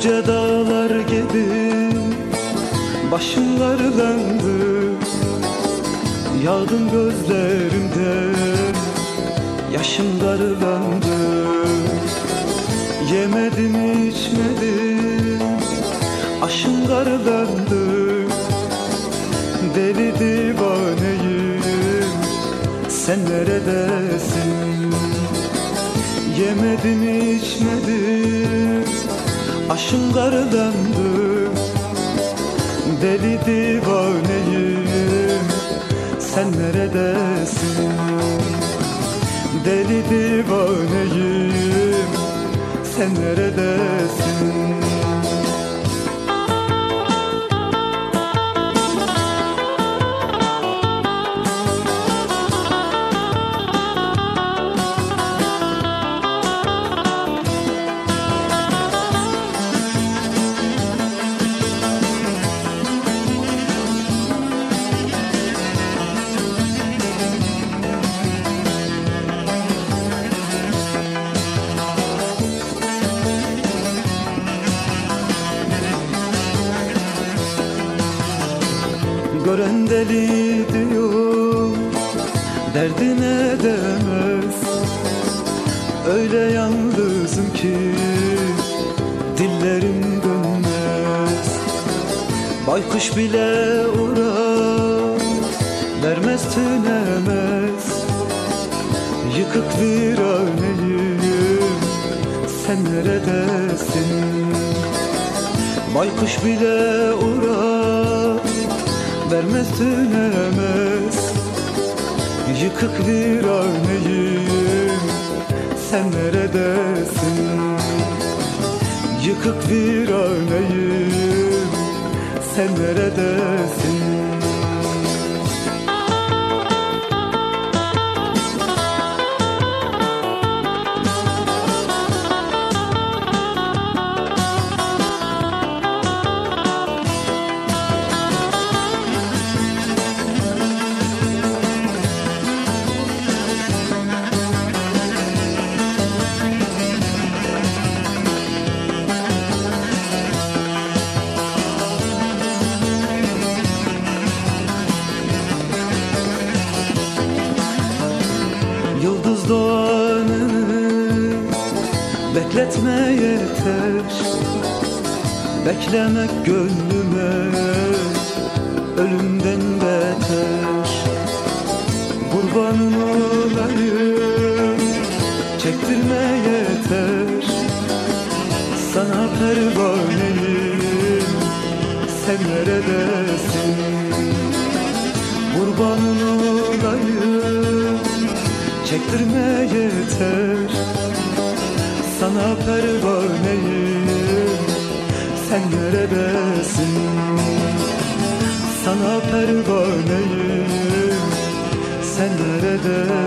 Yüce dağlar gibi başım karlandı Yağdım gözlerimden yaşım darlandı. Yemedim içmedim aşım darlandı. Deli divaneyim sen neredesin? Yemedim içmedim aşım darlandı Deli divaneyim. Sen neredesin? Deli divaneyim. Sen neredesin Gören deli diyor. Derdine demez. Öyle yalnızım ki Dillerim dönmez. Baykuş bile uğrar Vermez tünemez. Yıkık viraneyim Sen neredesin? Baykuş bile uğrar vermez tünemez Yıkık viraneyim sen neredesin? Yıkık viraneyim sen neredesin doğanını bekletme yeter. Beklemek gönlüme ölümden beter. Kurbanın olayım çektirme yeter. Sana pervaneyim sen neredesin? Kurbanın olayım Çektirme yeter. Sana pervaneyim Sen neredesin? Sana pervaneyim Sen neredesin